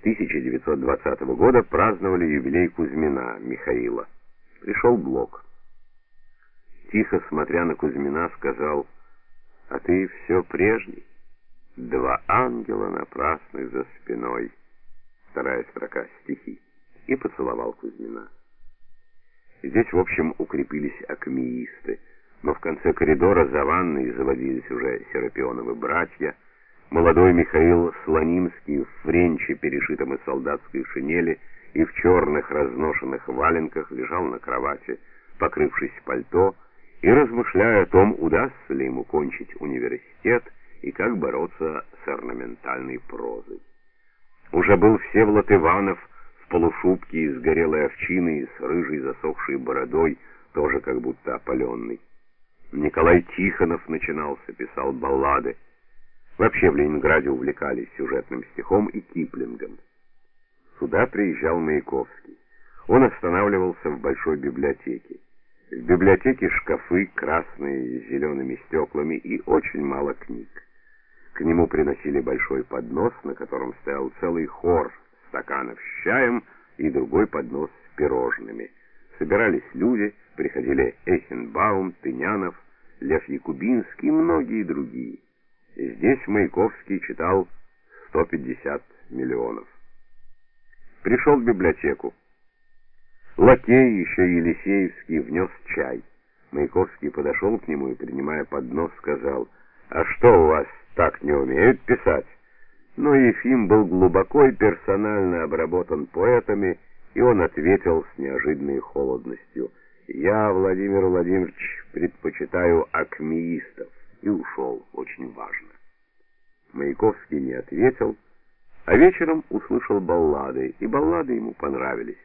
1920 года праздновали юбилей Кузьмина Михаила. Пришел Блок. Тихо смотря на Кузьмина, сказал: "А ты все прежний. Два ангела напрасных за спиной". Вторая строка стихи. И поцеловал Кузьмина. Здесь, в общем, укрепились акмеисты, но в конце коридора за ванной заводились уже серапионовы братья. Молодой Михаил Слонимский в френче, перешитом из солдатской шинели, и в черных разношенных валенках лежал на кровати, покрывшись пальто, и размышляя о том, удастся ли ему кончить университет и как бороться с орнаментальной прозой. Уже был Всеволод Иванов в полушубке из горелой овчины и с рыжей засохшей бородой, тоже как будто опаленный. Николай Тихонов начинался, писал баллады. Вообще в Ленинграде увлекались сюжетным стихом и Киплингом. Сюда приезжал Маяковский. Он останавливался в большой библиотеке. В библиотеке шкафы красные с зелеными стеклами и очень мало книг. К нему приносили большой поднос, на котором стоял целый хор стаканов с чаем и другой поднос с пирожными. Собирались люди, приходили Эхенбаум, Тынянов, Лев Якубинский и многие другие. Здесь Маяковский читал 150 миллионов. Пришел в библиотеку. Лакей еще Елисеевский внес чай. Маяковский подошел к нему и, принимая поднос, сказал: "А что у вас так не умеют писать?" Но Ефим был глубоко и персонально обработан поэтами, и он ответил с неожиданной холодностью: "Я, Владимир Владимирович, предпочитаю акмеистов" и ушел, очень важно. Маяковский не ответил, а вечером услышал баллады, и баллады ему понравились.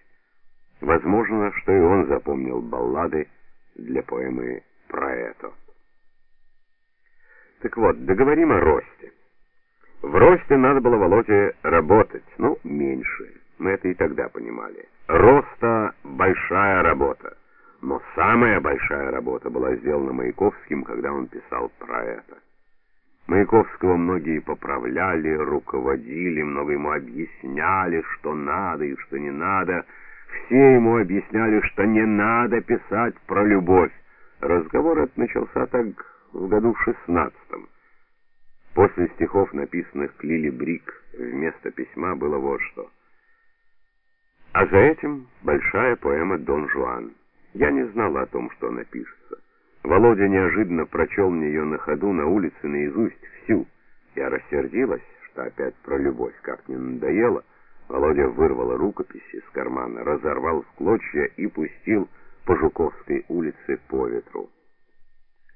Возможно, что и он запомнил баллады для поэмы про это. Так вот, договорим о росте. В росте надо было Володе работать, ну, меньше. Мы это и тогда понимали. Роста большая работа. Но самая большая работа была сделана Маяковским, когда он писал про это. Маяковского многие поправляли, руководили, много ему объясняли, что надо и что не надо. Все ему объясняли, что не надо писать про любовь. Разговор этот начался так в году шестнадцатом. После стихов, написанных Лили Брик, вместо письма было вот что. А за этим большая поэма «Дон Жуан». Я не знала о том, что она пишется. Володя неожиданно прочел мне ее на ходу на улице наизусть всю. Я рассердилась, что опять про любовь как не надоело. Володя вырвал рукопись из кармана, разорвал в клочья и пустил по Жуковской улице по ветру.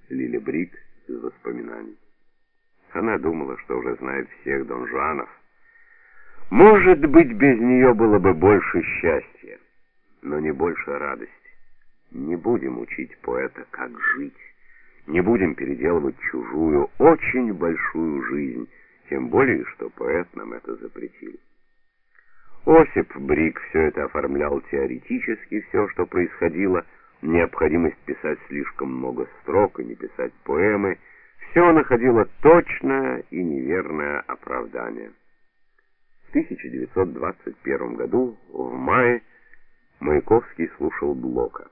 Лили Брик из воспоминаний. Она думала, что уже знает всех Дон Жуанов. Может быть, без нее было бы больше счастья, но не больше радости. Не будем учить поэта, как жить. Не будем переделывать чужую, очень большую жизнь, тем более, что поэт нам это запретил. Осип Брик все это оформлял теоретически, все, что происходило, необходимость писать слишком много строк и не писать поэмы, все находило точное и неверное оправдание. В 1921 году, в мае, Маяковский слушал Блока.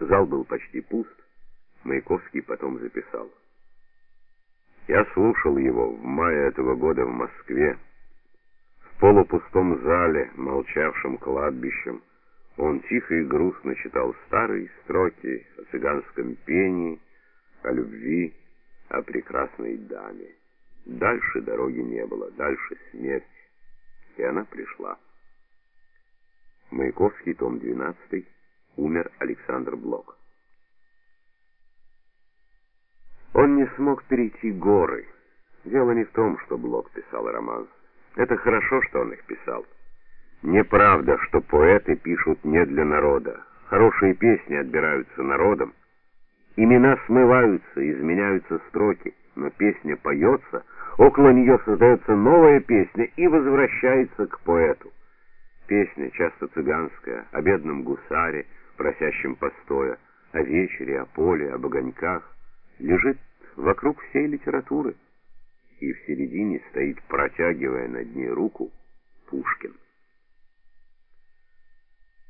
Зал был почти пуст. Маяковский потом записал. Я слушал его в мае этого года в Москве. В полупустом зале, молчавшем кладбищем, он тихо и грустно читал старые строки о цыганском пении, о любви, о прекрасной даме. Дальше дороги не было, дальше смерть, и она пришла. Маяковский, том 12, умер Александр Блок. Он не смог перейти горы. Дело не в том, что Блок писал романс. Это хорошо, что он их писал. Неправда, что поэты пишут не для народа. Хорошие песни отбираются народом. Имена смываются, изменяются строки, но песня поется, около нее создается новая песня и возвращается к поэту. Песня, часто цыганская, о бедном гусаре, просящим постоя, о вечере, о поле, об огоньках, лежит вокруг всей литературы, и в середине стоит, протягивая над ней руку,